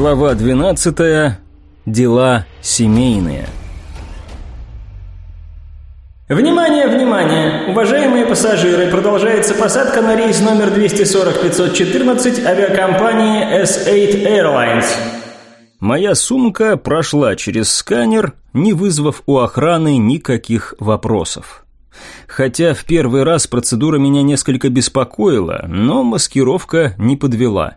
Глава 12. Дела семейные. Внимание, внимание! Уважаемые пассажиры, продолжается посадка на рейс номер 240-514 авиакомпании S8 Airlines. Моя сумка прошла через сканер, не вызвав у охраны никаких вопросов. Хотя в первый раз процедура меня несколько беспокоила, но маскировка не подвела.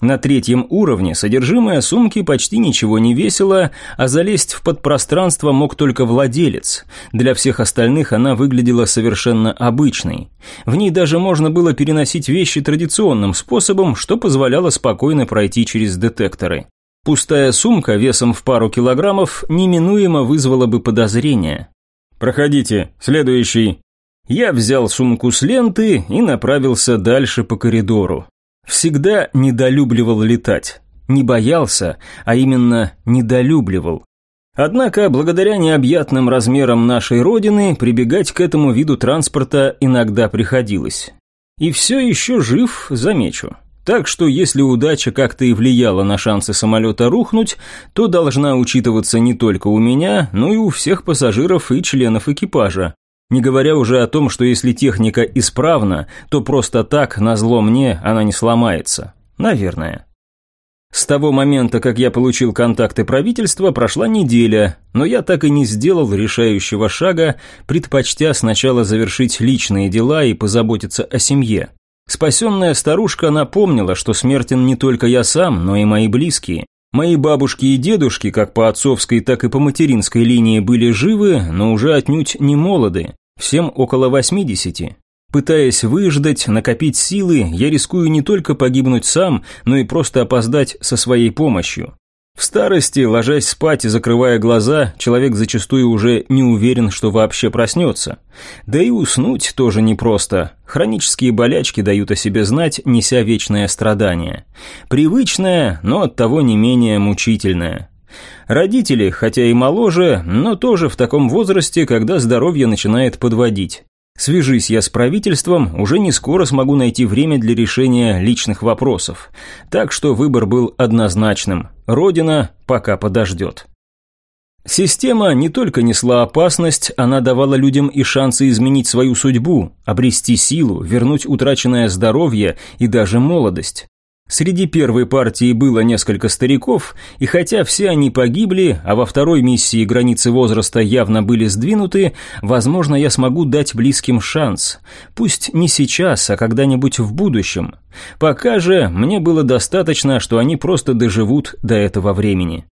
На третьем уровне содержимое сумки почти ничего не весило, а залезть в подпространство мог только владелец. Для всех остальных она выглядела совершенно обычной. В ней даже можно было переносить вещи традиционным способом, что позволяло спокойно пройти через детекторы. Пустая сумка весом в пару килограммов неминуемо вызвала бы подозрения. «Проходите, следующий». Я взял сумку с ленты и направился дальше по коридору. Всегда недолюбливал летать. Не боялся, а именно недолюбливал. Однако, благодаря необъятным размерам нашей Родины, прибегать к этому виду транспорта иногда приходилось. И все еще жив, замечу. Так что если удача как-то и влияла на шансы самолета рухнуть, то должна учитываться не только у меня, но и у всех пассажиров и членов экипажа. Не говоря уже о том, что если техника исправна, то просто так, на зло мне, она не сломается. Наверное. С того момента, как я получил контакты правительства, прошла неделя, но я так и не сделал решающего шага, предпочтя сначала завершить личные дела и позаботиться о семье. Спасенная старушка напомнила, что смертен не только я сам, но и мои близкие. Мои бабушки и дедушки, как по отцовской, так и по материнской линии, были живы, но уже отнюдь не молоды всем около 80. Пытаясь выждать, накопить силы, я рискую не только погибнуть сам, но и просто опоздать со своей помощью. В старости, ложась спать и закрывая глаза, человек зачастую уже не уверен, что вообще проснется. Да и уснуть тоже непросто. Хронические болячки дают о себе знать, неся вечное страдание. Привычное, но оттого не менее мучительное. Родители, хотя и моложе, но тоже в таком возрасте, когда здоровье начинает подводить. Свяжись я с правительством, уже не скоро смогу найти время для решения личных вопросов. Так что выбор был однозначным. Родина пока подождет. Система не только несла опасность, она давала людям и шансы изменить свою судьбу, обрести силу, вернуть утраченное здоровье и даже молодость. Среди первой партии было несколько стариков, и хотя все они погибли, а во второй миссии границы возраста явно были сдвинуты, возможно, я смогу дать близким шанс. Пусть не сейчас, а когда-нибудь в будущем. Пока же мне было достаточно, что они просто доживут до этого времени.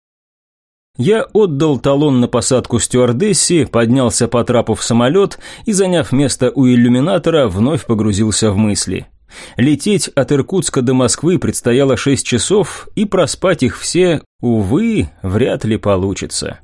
Я отдал талон на посадку стюардессе, поднялся по трапу в самолет и, заняв место у иллюминатора, вновь погрузился в мысли – Лететь от Иркутска до Москвы предстояло 6 часов, и проспать их все, увы, вряд ли получится.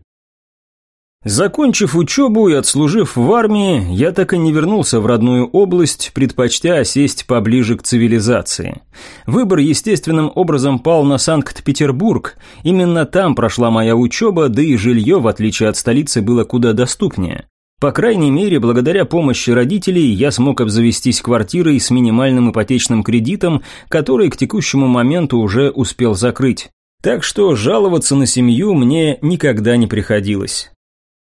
Закончив учебу и отслужив в армии, я так и не вернулся в родную область, предпочтя осесть поближе к цивилизации. Выбор естественным образом пал на Санкт-Петербург. Именно там прошла моя учеба, да и жилье, в отличие от столицы, было куда доступнее. По крайней мере, благодаря помощи родителей я смог обзавестись квартирой с минимальным ипотечным кредитом, который к текущему моменту уже успел закрыть. Так что жаловаться на семью мне никогда не приходилось.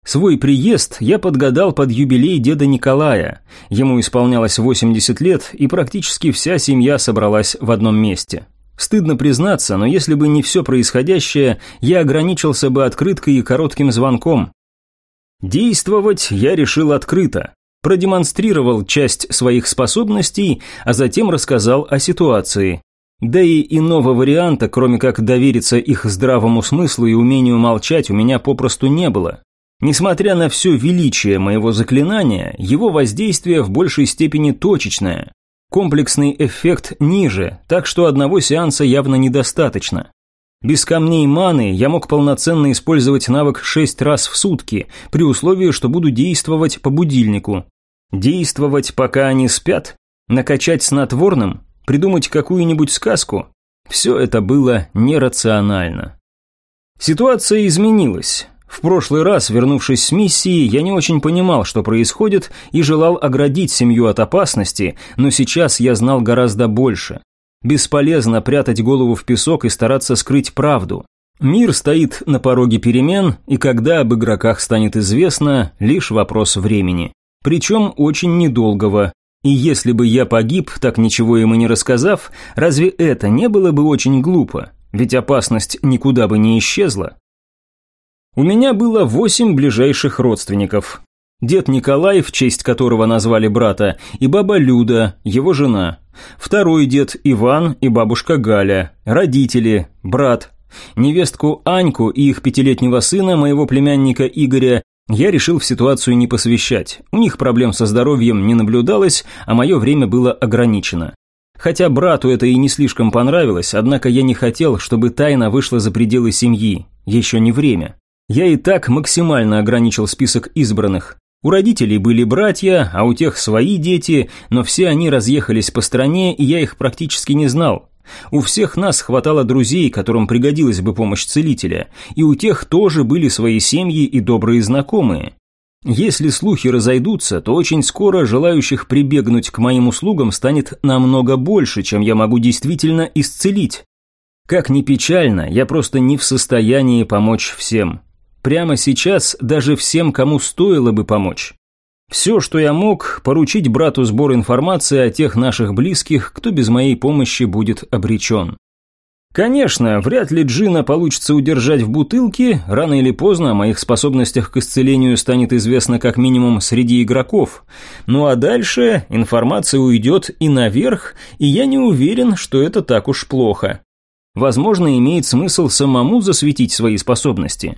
Свой приезд я подгадал под юбилей деда Николая. Ему исполнялось 80 лет, и практически вся семья собралась в одном месте. Стыдно признаться, но если бы не все происходящее, я ограничился бы открыткой и коротким звонком. Действовать я решил открыто. Продемонстрировал часть своих способностей, а затем рассказал о ситуации. Да и иного варианта, кроме как довериться их здравому смыслу и умению молчать, у меня попросту не было. Несмотря на все величие моего заклинания, его воздействие в большей степени точечное. Комплексный эффект ниже, так что одного сеанса явно недостаточно. Без камней маны я мог полноценно использовать навык шесть раз в сутки, при условии, что буду действовать по будильнику. Действовать, пока они спят? Накачать снотворным? Придумать какую-нибудь сказку? Все это было нерационально. Ситуация изменилась. В прошлый раз, вернувшись с миссии, я не очень понимал, что происходит, и желал оградить семью от опасности, но сейчас я знал гораздо больше. Бесполезно прятать голову в песок и стараться скрыть правду. Мир стоит на пороге перемен, и когда об игроках станет известно, лишь вопрос времени. Причем очень недолгого. И если бы я погиб, так ничего ему не рассказав, разве это не было бы очень глупо? Ведь опасность никуда бы не исчезла. У меня было восемь ближайших родственников. Дед Николай, в честь которого назвали брата, и баба Люда, его жена. Второй дед Иван и бабушка Галя, родители, брат, Невестку Аньку и их пятилетнего сына, моего племянника Игоря, я решил в ситуацию не посвящать. У них проблем со здоровьем не наблюдалось, а мое время было ограничено. Хотя брату это и не слишком понравилось, однако я не хотел, чтобы тайна вышла за пределы семьи. Еще не время. Я и так максимально ограничил список избранных. У родителей были братья, а у тех свои дети, но все они разъехались по стране, и я их практически не знал. У всех нас хватало друзей, которым пригодилась бы помощь целителя, и у тех тоже были свои семьи и добрые знакомые. Если слухи разойдутся, то очень скоро желающих прибегнуть к моим услугам станет намного больше, чем я могу действительно исцелить. Как ни печально, я просто не в состоянии помочь всем. Прямо сейчас даже всем, кому стоило бы помочь. Все, что я мог, поручить брату сбор информации о тех наших близких, кто без моей помощи будет обречен. Конечно, вряд ли Джина получится удержать в бутылке, рано или поздно о моих способностях к исцелению станет известно как минимум среди игроков. Ну а дальше информация уйдет и наверх, и я не уверен, что это так уж плохо. Возможно, имеет смысл самому засветить свои способности.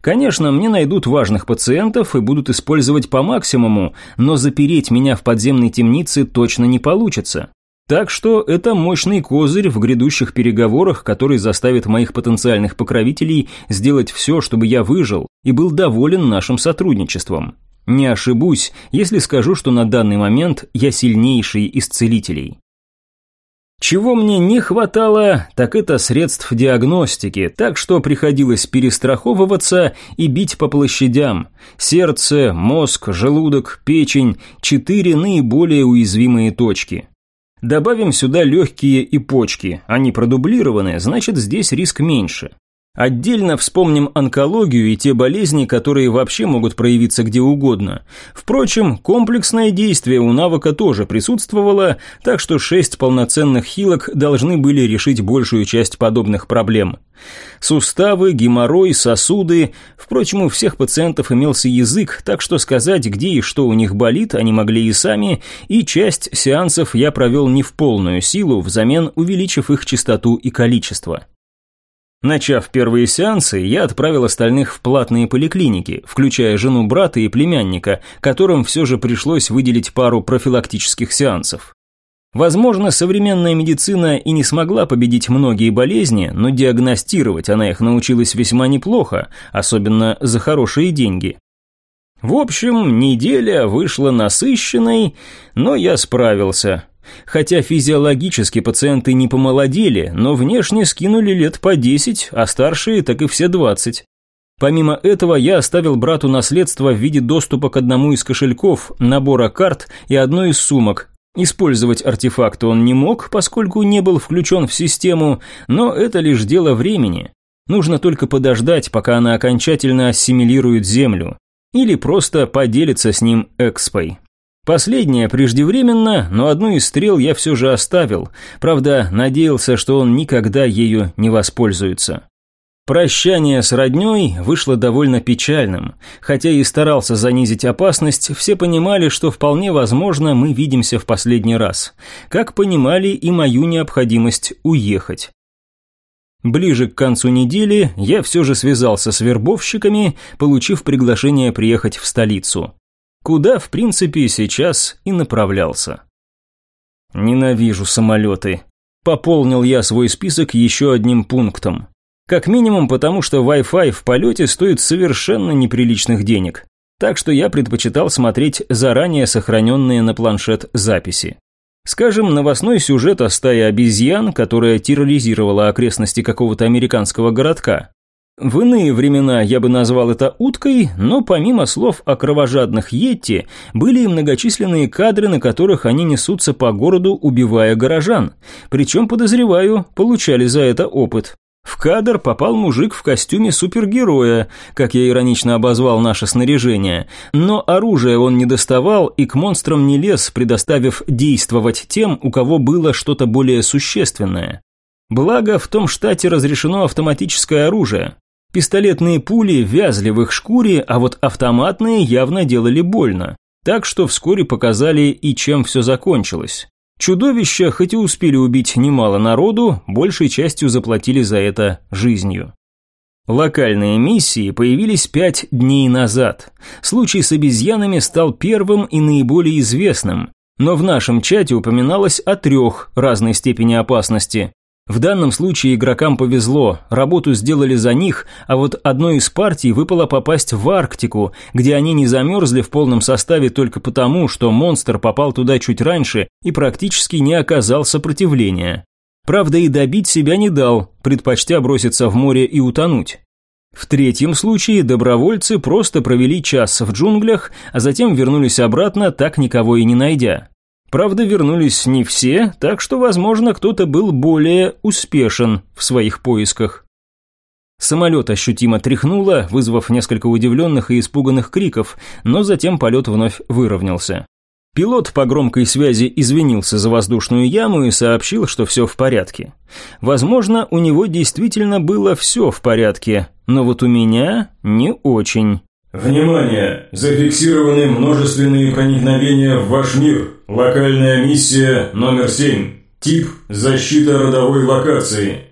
Конечно, мне найдут важных пациентов и будут использовать по максимуму, но запереть меня в подземной темнице точно не получится. Так что это мощный козырь в грядущих переговорах, который заставит моих потенциальных покровителей сделать все, чтобы я выжил и был доволен нашим сотрудничеством. Не ошибусь, если скажу, что на данный момент я сильнейший из целителей. Чего мне не хватало, так это средств диагностики, так что приходилось перестраховываться и бить по площадям. Сердце, мозг, желудок, печень – четыре наиболее уязвимые точки. Добавим сюда легкие и почки, они продублированы, значит здесь риск меньше. Отдельно вспомним онкологию и те болезни, которые вообще могут проявиться где угодно. Впрочем, комплексное действие у навыка тоже присутствовало, так что шесть полноценных хилок должны были решить большую часть подобных проблем. Суставы, геморрой, сосуды. Впрочем, у всех пациентов имелся язык, так что сказать, где и что у них болит, они могли и сами, и часть сеансов я провел не в полную силу, взамен увеличив их частоту и количество. Начав первые сеансы, я отправил остальных в платные поликлиники, включая жену брата и племянника, которым все же пришлось выделить пару профилактических сеансов. Возможно, современная медицина и не смогла победить многие болезни, но диагностировать она их научилась весьма неплохо, особенно за хорошие деньги. В общем, неделя вышла насыщенной, но я справился. Хотя физиологически пациенты не помолодели, но внешне скинули лет по 10, а старшие так и все 20. Помимо этого, я оставил брату наследство в виде доступа к одному из кошельков, набора карт и одной из сумок. Использовать артефакты он не мог, поскольку не был включен в систему, но это лишь дело времени. Нужно только подождать, пока она окончательно ассимилирует Землю. Или просто поделиться с ним экспой. Последнее преждевременно, но одну из стрел я все же оставил, правда, надеялся, что он никогда ею не воспользуется. Прощание с роднёй вышло довольно печальным. Хотя и старался занизить опасность, все понимали, что вполне возможно мы видимся в последний раз. Как понимали и мою необходимость уехать. Ближе к концу недели я все же связался с вербовщиками, получив приглашение приехать в столицу куда, в принципе, сейчас и направлялся. Ненавижу самолеты. Пополнил я свой список еще одним пунктом. Как минимум потому, что Wi-Fi в полете стоит совершенно неприличных денег. Так что я предпочитал смотреть заранее сохраненные на планшет записи. Скажем, новостной сюжет о стае обезьян, которая терроризировала окрестности какого-то американского городка. В иные времена я бы назвал это уткой, но помимо слов о кровожадных Йетти, были и многочисленные кадры, на которых они несутся по городу, убивая горожан. Причем, подозреваю, получали за это опыт. В кадр попал мужик в костюме супергероя, как я иронично обозвал наше снаряжение, но оружие он не доставал и к монстрам не лез, предоставив действовать тем, у кого было что-то более существенное. Благо, в том штате разрешено автоматическое оружие. Пистолетные пули вязли в их шкуре, а вот автоматные явно делали больно. Так что вскоре показали и чем все закончилось. Чудовища, хоть и успели убить немало народу, большей частью заплатили за это жизнью. Локальные миссии появились пять дней назад. Случай с обезьянами стал первым и наиболее известным, но в нашем чате упоминалось о трех разной степени опасности. В данном случае игрокам повезло, работу сделали за них, а вот одной из партий выпало попасть в Арктику, где они не замерзли в полном составе только потому, что монстр попал туда чуть раньше и практически не оказал сопротивления. Правда, и добить себя не дал, предпочтя броситься в море и утонуть. В третьем случае добровольцы просто провели час в джунглях, а затем вернулись обратно, так никого и не найдя. Правда, вернулись не все, так что, возможно, кто-то был более успешен в своих поисках. Самолет ощутимо тряхнуло, вызвав несколько удивленных и испуганных криков, но затем полет вновь выровнялся. Пилот по громкой связи извинился за воздушную яму и сообщил, что все в порядке. Возможно, у него действительно было все в порядке, но вот у меня не очень. Внимание! Зафиксированы множественные проникновения в ваш мир. Локальная миссия номер 7. Тип – защита родовой локации.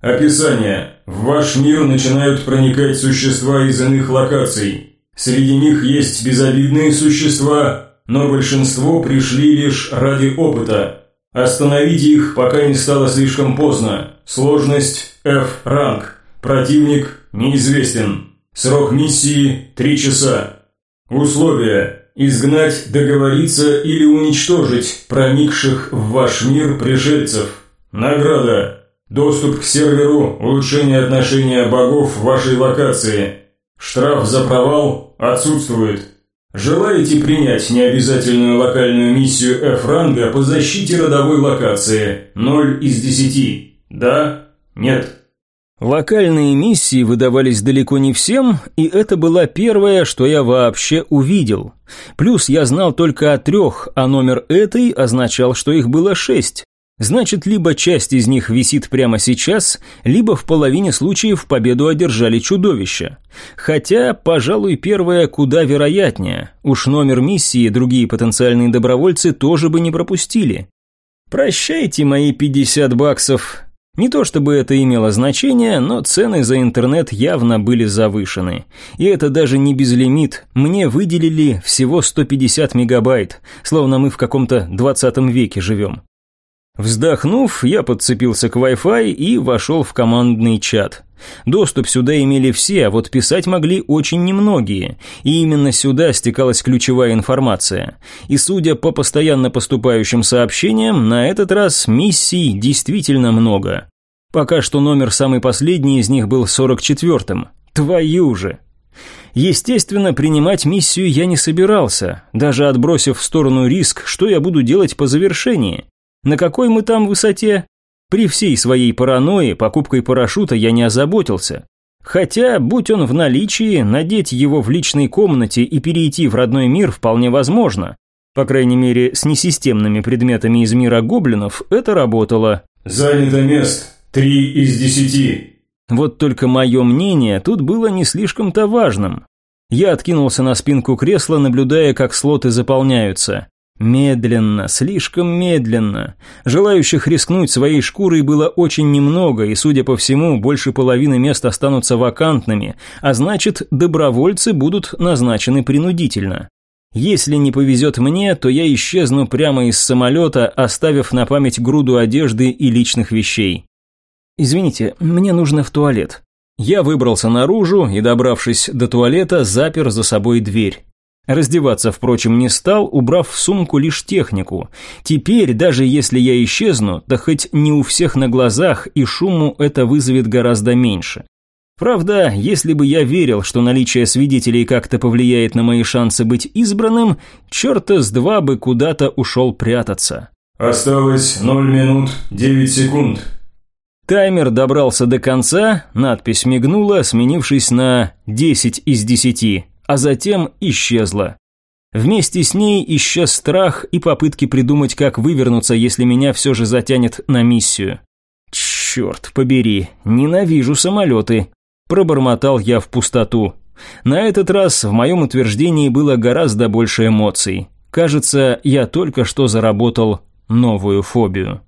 Описание. В ваш мир начинают проникать существа из иных локаций. Среди них есть безобидные существа, но большинство пришли лишь ради опыта. Остановите их, пока не стало слишком поздно. Сложность F ранг. Противник неизвестен. Срок миссии – три часа. Условия – изгнать, договориться или уничтожить проникших в ваш мир пришельцев. Награда – доступ к серверу, улучшение отношения богов в вашей локации. Штраф за провал отсутствует. Желаете принять необязательную локальную миссию F-ранга по защите родовой локации 0 из 10? Да? Нет? Локальные миссии выдавались далеко не всем, и это была первая, что я вообще увидел. Плюс я знал только о трех, а номер этой означал, что их было шесть. Значит, либо часть из них висит прямо сейчас, либо в половине случаев победу одержали чудовища. Хотя, пожалуй, первое куда вероятнее. Уж номер миссии другие потенциальные добровольцы тоже бы не пропустили. «Прощайте мои 50 баксов», не то чтобы это имело значение, но цены за интернет явно были завышены. И это даже не безлимит. Мне выделили всего 150 мегабайт, словно мы в каком-то 20 веке живем. Вздохнув, я подцепился к Wi-Fi и вошел в командный чат. Доступ сюда имели все, а вот писать могли очень немногие, и именно сюда стекалась ключевая информация. И судя по постоянно поступающим сообщениям, на этот раз миссий действительно много. Пока что номер самый последний из них был 44-м. Твою же! Естественно, принимать миссию я не собирался, даже отбросив в сторону риск, что я буду делать по завершении. На какой мы там высоте? При всей своей паранойи покупкой парашюта я не озаботился. Хотя, будь он в наличии, надеть его в личной комнате и перейти в родной мир вполне возможно. По крайней мере, с несистемными предметами из мира гоблинов это работало. «Занято мест. Три из десяти». Вот только мое мнение тут было не слишком-то важным. Я откинулся на спинку кресла, наблюдая, как слоты заполняются. Медленно, слишком медленно. Желающих рискнуть своей шкурой было очень немного, и, судя по всему, больше половины мест останутся вакантными, а значит, добровольцы будут назначены принудительно. Если не повезет мне, то я исчезну прямо из самолета, оставив на память груду одежды и личных вещей. Извините, мне нужно в туалет. Я выбрался наружу и, добравшись до туалета, запер за собой дверь. Раздеваться, впрочем, не стал, убрав в сумку лишь технику. Теперь, даже если я исчезну, да хоть не у всех на глазах, и шуму это вызовет гораздо меньше. Правда, если бы я верил, что наличие свидетелей как-то повлияет на мои шансы быть избранным, черта с два бы куда-то ушел прятаться. Осталось 0 минут 9 секунд. Таймер добрался до конца, надпись мигнула, сменившись на 10 из 10, а затем исчезла. Вместе с ней исчез страх и попытки придумать, как вывернуться, если меня все же затянет на миссию. «Черт побери, ненавижу самолеты», – пробормотал я в пустоту. На этот раз в моем утверждении было гораздо больше эмоций. Кажется, я только что заработал новую фобию.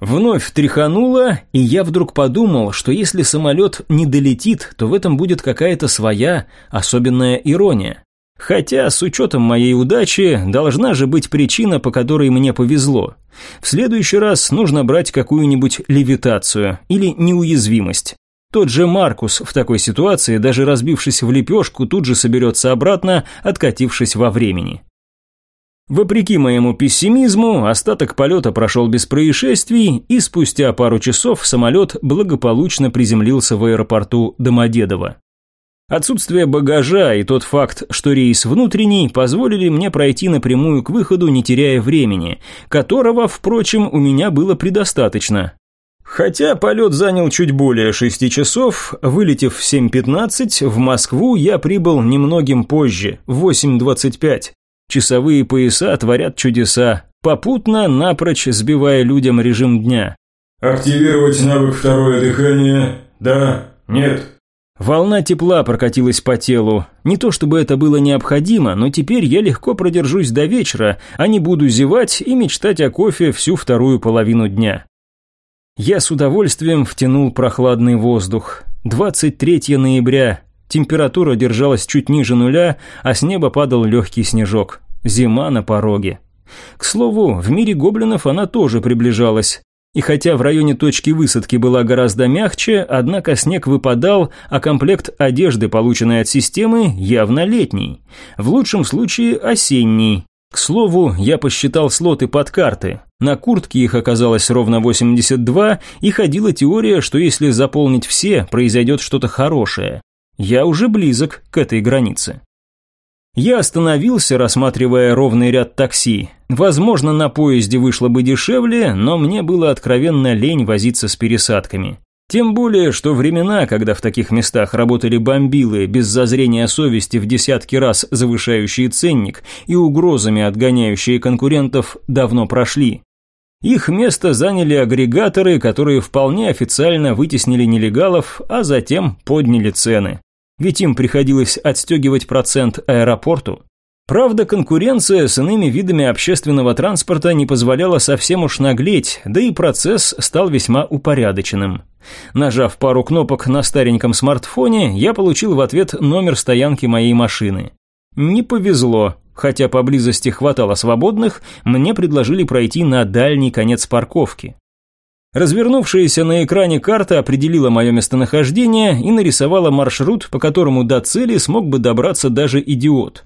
Вновь тряхануло, и я вдруг подумал, что если самолет не долетит, то в этом будет какая-то своя, особенная ирония. Хотя, с учетом моей удачи, должна же быть причина, по которой мне повезло. В следующий раз нужно брать какую-нибудь левитацию или неуязвимость. Тот же Маркус в такой ситуации, даже разбившись в лепешку, тут же соберется обратно, откатившись во времени. Вопреки моему пессимизму, остаток полета прошел без происшествий, и спустя пару часов самолет благополучно приземлился в аэропорту Домодедово. Отсутствие багажа и тот факт, что рейс внутренний, позволили мне пройти напрямую к выходу, не теряя времени, которого, впрочем, у меня было предостаточно. Хотя полет занял чуть более шести часов, вылетев в 7.15, в Москву я прибыл немногим позже, в 8.25. Часовые пояса творят чудеса, попутно напрочь сбивая людям режим дня. «Активировать навык второе дыхание? Да? Нет?» Волна тепла прокатилась по телу. Не то чтобы это было необходимо, но теперь я легко продержусь до вечера, а не буду зевать и мечтать о кофе всю вторую половину дня. Я с удовольствием втянул прохладный воздух. 23 ноября. Температура держалась чуть ниже нуля, а с неба падал легкий снежок. Зима на пороге. К слову, в мире гоблинов она тоже приближалась. И хотя в районе точки высадки была гораздо мягче, однако снег выпадал, а комплект одежды, полученный от системы, явно летний. В лучшем случае осенний. К слову, я посчитал слоты под карты. На куртке их оказалось ровно 82, и ходила теория, что если заполнить все, произойдет что-то хорошее. Я уже близок к этой границе. Я остановился, рассматривая ровный ряд такси. Возможно, на поезде вышло бы дешевле, но мне было откровенно лень возиться с пересадками. Тем более, что времена, когда в таких местах работали бомбилы без зазрения совести в десятки раз завышающие ценник и угрозами отгоняющие конкурентов, давно прошли. Их место заняли агрегаторы, которые вполне официально вытеснили нелегалов, а затем подняли цены ведь им приходилось отстегивать процент аэропорту. Правда, конкуренция с иными видами общественного транспорта не позволяла совсем уж наглеть, да и процесс стал весьма упорядоченным. Нажав пару кнопок на стареньком смартфоне, я получил в ответ номер стоянки моей машины. Не повезло, хотя поблизости хватало свободных, мне предложили пройти на дальний конец парковки. Развернувшаяся на экране карта определила мое местонахождение и нарисовала маршрут, по которому до цели смог бы добраться даже идиот.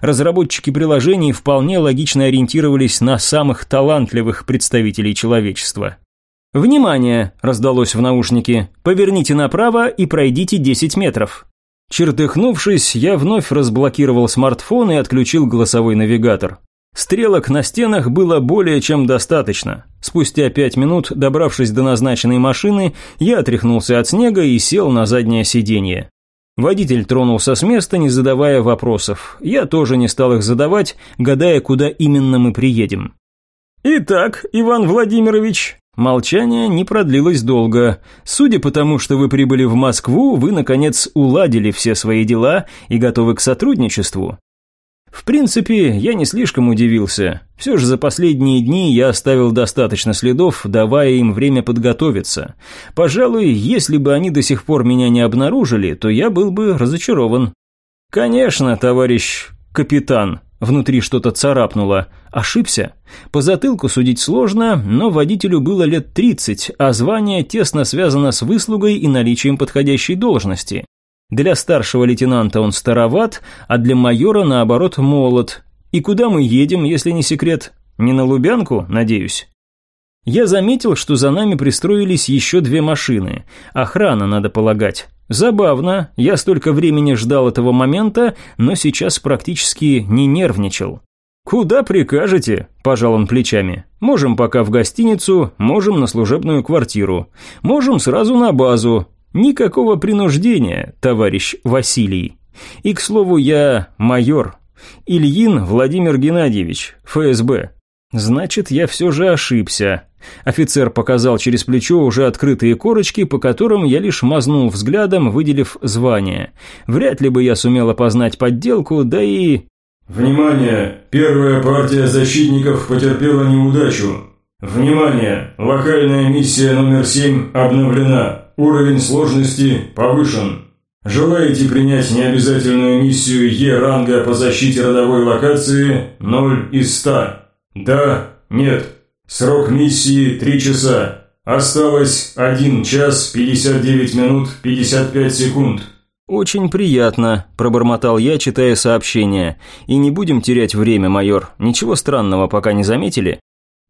Разработчики приложений вполне логично ориентировались на самых талантливых представителей человечества. «Внимание!» – раздалось в наушнике. «Поверните направо и пройдите 10 метров». Чертыхнувшись, я вновь разблокировал смартфон и отключил голосовой навигатор. Стрелок на стенах было более чем достаточно. Спустя пять минут, добравшись до назначенной машины, я отряхнулся от снега и сел на заднее сиденье. Водитель тронулся с места, не задавая вопросов. Я тоже не стал их задавать, гадая, куда именно мы приедем. «Итак, Иван Владимирович...» Молчание не продлилось долго. Судя по тому, что вы прибыли в Москву, вы, наконец, уладили все свои дела и готовы к сотрудничеству. В принципе, я не слишком удивился. Все же за последние дни я оставил достаточно следов, давая им время подготовиться. Пожалуй, если бы они до сих пор меня не обнаружили, то я был бы разочарован. Конечно, товарищ капитан. Внутри что-то царапнуло. Ошибся? По затылку судить сложно, но водителю было лет 30, а звание тесно связано с выслугой и наличием подходящей должности. Для старшего лейтенанта он староват, а для майора, наоборот, молод. И куда мы едем, если не секрет? Не на Лубянку, надеюсь? Я заметил, что за нами пристроились еще две машины. Охрана, надо полагать. Забавно, я столько времени ждал этого момента, но сейчас практически не нервничал. «Куда прикажете?» – пожал он плечами. «Можем пока в гостиницу, можем на служебную квартиру, можем сразу на базу. Никакого принуждения, товарищ Василий. И, к слову, я майор. Ильин Владимир Геннадьевич, ФСБ. Значит, я все же ошибся. Офицер показал через плечо уже открытые корочки, по которым я лишь мазнул взглядом, выделив звание. Вряд ли бы я сумел опознать подделку, да и... Внимание! Первая партия защитников потерпела неудачу. Внимание! Локальная миссия номер 7 обновлена. Уровень сложности повышен. Желаете принять необязательную миссию Е-ранга по защите родовой локации 0 из 100? Да, нет. Срок миссии 3 часа. Осталось 1 час 59 минут 55 секунд. «Очень приятно», – пробормотал я, читая сообщение. «И не будем терять время, майор. Ничего странного пока не заметили?»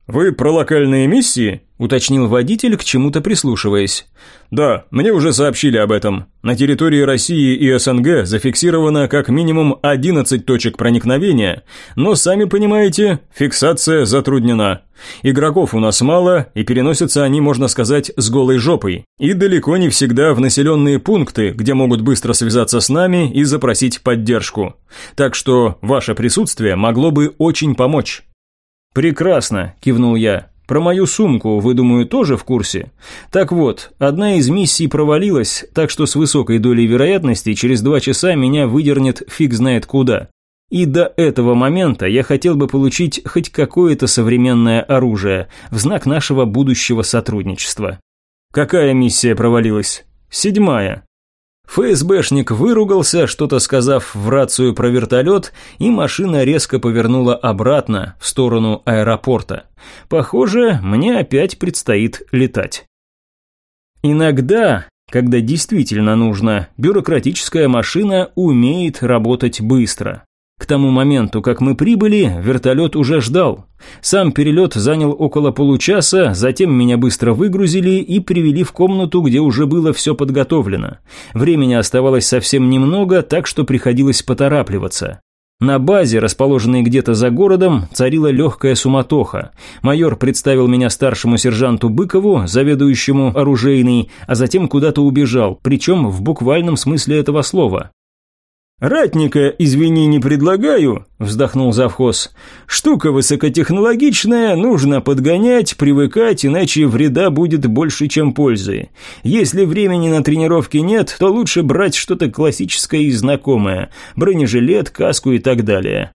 «Вы про локальные миссии?» – уточнил водитель, к чему-то прислушиваясь. «Да, мне уже сообщили об этом. На территории России и СНГ зафиксировано как минимум 11 точек проникновения, но, сами понимаете, фиксация затруднена. Игроков у нас мало, и переносятся они, можно сказать, с голой жопой. И далеко не всегда в населенные пункты, где могут быстро связаться с нами и запросить поддержку. Так что ваше присутствие могло бы очень помочь». «Прекрасно», – кивнул я. «Про мою сумку, вы, думаю, тоже в курсе? Так вот, одна из миссий провалилась, так что с высокой долей вероятности через два часа меня выдернет фиг знает куда. И до этого момента я хотел бы получить хоть какое-то современное оружие в знак нашего будущего сотрудничества». «Какая миссия провалилась?» «Седьмая. ФСБшник выругался, что-то сказав в рацию про вертолет, и машина резко повернула обратно, в сторону аэропорта. Похоже, мне опять предстоит летать. Иногда, когда действительно нужно, бюрократическая машина умеет работать быстро. К тому моменту, как мы прибыли, вертолет уже ждал. Сам перелет занял около получаса, затем меня быстро выгрузили и привели в комнату, где уже было все подготовлено. Времени оставалось совсем немного, так что приходилось поторапливаться. На базе, расположенной где-то за городом, царила легкая суматоха. Майор представил меня старшему сержанту Быкову, заведующему оружейной, а затем куда-то убежал, причем в буквальном смысле этого слова. «Ратника, извини, не предлагаю», – вздохнул завхоз. «Штука высокотехнологичная, нужно подгонять, привыкать, иначе вреда будет больше, чем пользы. Если времени на тренировки нет, то лучше брать что-то классическое и знакомое – бронежилет, каску и так далее».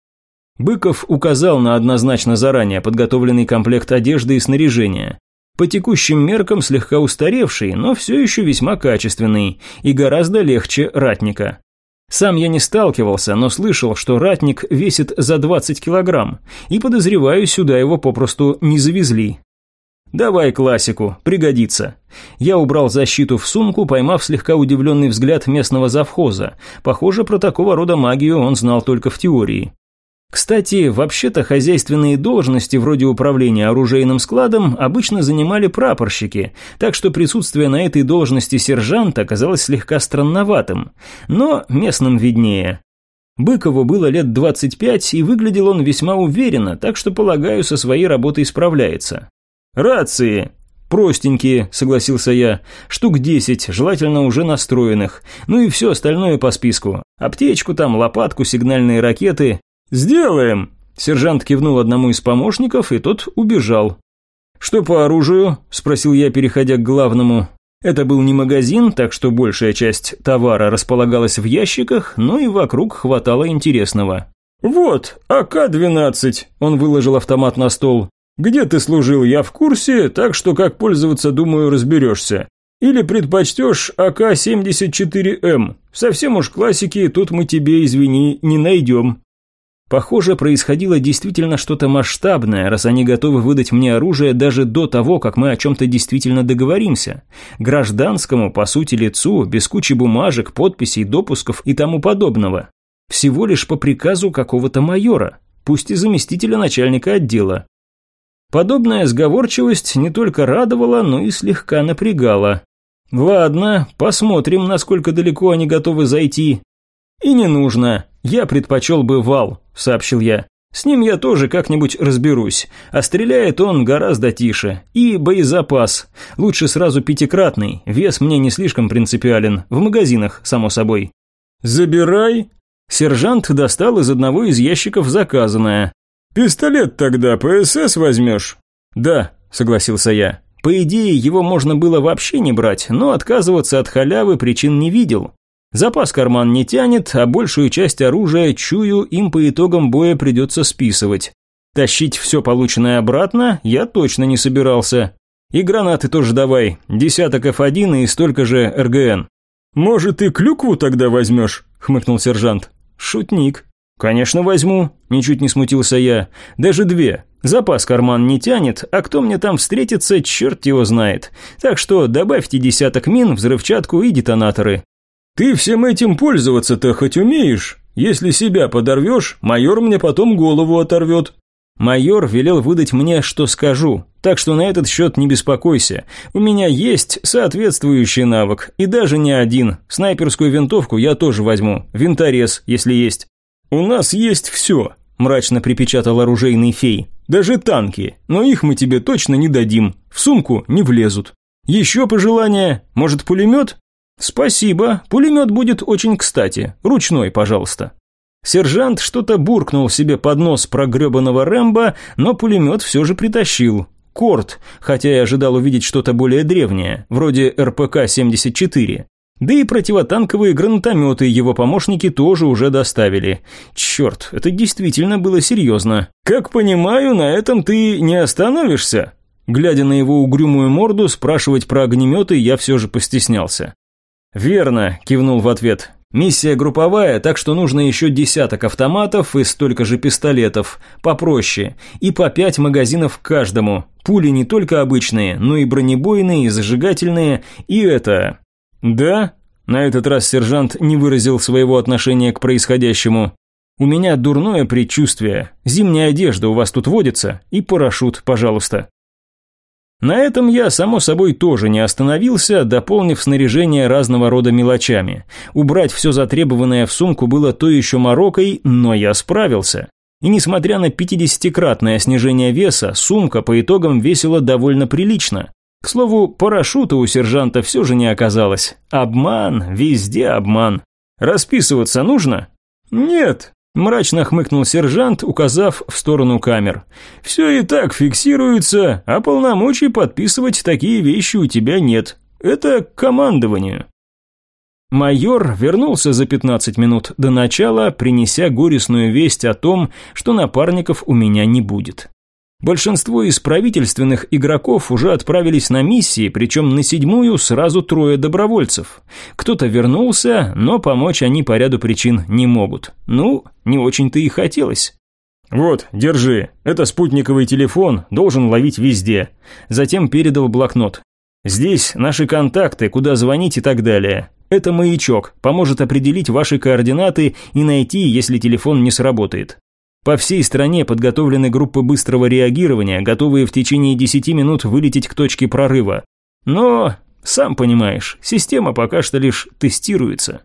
Быков указал на однозначно заранее подготовленный комплект одежды и снаряжения. По текущим меркам слегка устаревший, но все еще весьма качественный и гораздо легче ратника. Сам я не сталкивался, но слышал, что ратник весит за 20 килограмм, и подозреваю, сюда его попросту не завезли. «Давай классику, пригодится». Я убрал защиту в сумку, поймав слегка удивленный взгляд местного завхоза. Похоже, про такого рода магию он знал только в теории. Кстати, вообще-то хозяйственные должности вроде управления оружейным складом обычно занимали прапорщики, так что присутствие на этой должности сержанта оказалось слегка странноватым, но местным виднее. Быкову было лет 25, и выглядел он весьма уверенно, так что, полагаю, со своей работой справляется. «Рации!» «Простенькие», — согласился я. «Штук десять, желательно уже настроенных. Ну и все остальное по списку. Аптечку там, лопатку, сигнальные ракеты. «Сделаем!» Сержант кивнул одному из помощников, и тот убежал. «Что по оружию?» – спросил я, переходя к главному. Это был не магазин, так что большая часть товара располагалась в ящиках, но и вокруг хватало интересного. «Вот, АК-12», – он выложил автомат на стол. «Где ты служил, я в курсе, так что как пользоваться, думаю, разберешься. Или предпочтешь АК-74М. Совсем уж классики, тут мы тебе, извини, не найдем». Похоже, происходило действительно что-то масштабное, раз они готовы выдать мне оружие даже до того, как мы о чем-то действительно договоримся. Гражданскому, по сути, лицу, без кучи бумажек, подписей, допусков и тому подобного. Всего лишь по приказу какого-то майора, пусть и заместителя начальника отдела. Подобная сговорчивость не только радовала, но и слегка напрягала. Ладно, посмотрим, насколько далеко они готовы зайти. И не нужно. Я предпочел бы вал, сообщил я. С ним я тоже как-нибудь разберусь, а стреляет он гораздо тише. И боезапас. Лучше сразу пятикратный, вес мне не слишком принципиален, в магазинах, само собой. «Забирай». Сержант достал из одного из ящиков заказанное. «Пистолет тогда ПСС возьмешь?» «Да», согласился я. По идее, его можно было вообще не брать, но отказываться от халявы причин не видел. Запас карман не тянет, а большую часть оружия, чую, им по итогам боя придется списывать. Тащить все полученное обратно я точно не собирался. И гранаты тоже давай, десяток F1 и столько же РГН. «Может, и клюкву тогда возьмешь?» – хмыкнул сержант. «Шутник». «Конечно возьму», – ничуть не смутился я. «Даже две. Запас карман не тянет, а кто мне там встретится, черт его знает. Так что добавьте десяток мин, взрывчатку и детонаторы. «Ты всем этим пользоваться-то хоть умеешь? Если себя подорвешь, майор мне потом голову оторвет». Майор велел выдать мне, что скажу, так что на этот счет не беспокойся. У меня есть соответствующий навык, и даже не один. Снайперскую винтовку я тоже возьму, винторез, если есть. «У нас есть все», – мрачно припечатал оружейный фей. «Даже танки, но их мы тебе точно не дадим, в сумку не влезут. Еще пожелания? Может, пулемет?» «Спасибо, пулемет будет очень кстати. Ручной, пожалуйста». Сержант что-то буркнул себе под нос про гребаного Рэмбо, но пулемет все же притащил. Корт, хотя я ожидал увидеть что-то более древнее, вроде РПК-74. Да и противотанковые гранатометы его помощники тоже уже доставили. Черт, это действительно было серьезно. «Как понимаю, на этом ты не остановишься?» Глядя на его угрюмую морду, спрашивать про огнеметы я все же постеснялся. «Верно», – кивнул в ответ. «Миссия групповая, так что нужно еще десяток автоматов и столько же пистолетов, попроще, и по пять магазинов каждому. Пули не только обычные, но и бронебойные, и зажигательные, и это...» «Да?» – на этот раз сержант не выразил своего отношения к происходящему. «У меня дурное предчувствие. Зимняя одежда у вас тут водится, и парашют, пожалуйста». На этом я, само собой, тоже не остановился, дополнив снаряжение разного рода мелочами. Убрать все затребованное в сумку было то еще морокой, но я справился. И несмотря на 50-кратное снижение веса, сумка по итогам весила довольно прилично. К слову, парашюта у сержанта все же не оказалось. Обман, везде обман. Расписываться нужно? Нет, Мрачно хмыкнул сержант, указав в сторону камер. «Все и так фиксируется, а полномочий подписывать такие вещи у тебя нет. Это к командованию». Майор вернулся за 15 минут до начала, принеся горестную весть о том, что напарников у меня не будет. Большинство из правительственных игроков уже отправились на миссии, причем на седьмую сразу трое добровольцев. Кто-то вернулся, но помочь они по ряду причин не могут. Ну, не очень-то и хотелось. «Вот, держи. Это спутниковый телефон, должен ловить везде». Затем передал блокнот. «Здесь наши контакты, куда звонить и так далее. Это маячок, поможет определить ваши координаты и найти, если телефон не сработает. По всей стране подготовлены группы быстрого реагирования, готовые в течение 10 минут вылететь к точке прорыва. Но, сам понимаешь, система пока что лишь тестируется.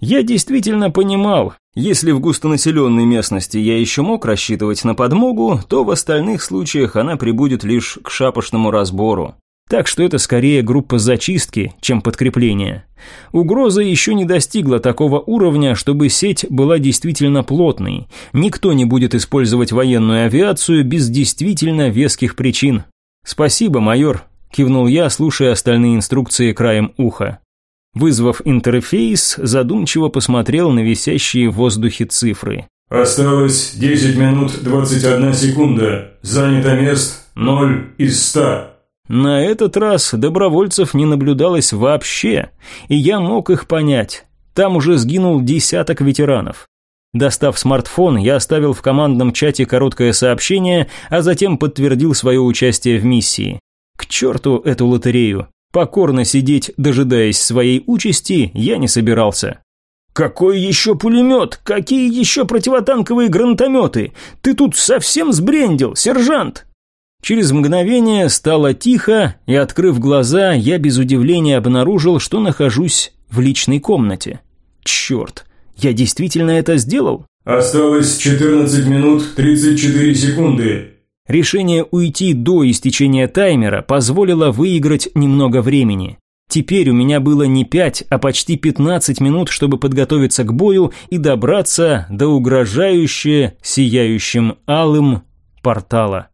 Я действительно понимал, если в густонаселенной местности я еще мог рассчитывать на подмогу, то в остальных случаях она прибудет лишь к шапошному разбору. Так что это скорее группа зачистки, чем подкрепление. Угроза еще не достигла такого уровня, чтобы сеть была действительно плотной. Никто не будет использовать военную авиацию без действительно веских причин. «Спасибо, майор», – кивнул я, слушая остальные инструкции краем уха. Вызвав интерфейс, задумчиво посмотрел на висящие в воздухе цифры. «Осталось 10 минут 21 секунда. Занято мест 0 из 100». На этот раз добровольцев не наблюдалось вообще, и я мог их понять. Там уже сгинул десяток ветеранов. Достав смартфон, я оставил в командном чате короткое сообщение, а затем подтвердил свое участие в миссии. К черту эту лотерею. Покорно сидеть, дожидаясь своей участи, я не собирался. «Какой еще пулемет? Какие еще противотанковые гранатометы? Ты тут совсем сбрендил, сержант?» Через мгновение стало тихо, и, открыв глаза, я без удивления обнаружил, что нахожусь в личной комнате. Черт, я действительно это сделал? Осталось 14 минут 34 секунды. Решение уйти до истечения таймера позволило выиграть немного времени. Теперь у меня было не 5, а почти 15 минут, чтобы подготовиться к бою и добраться до угрожающе сияющим алым портала.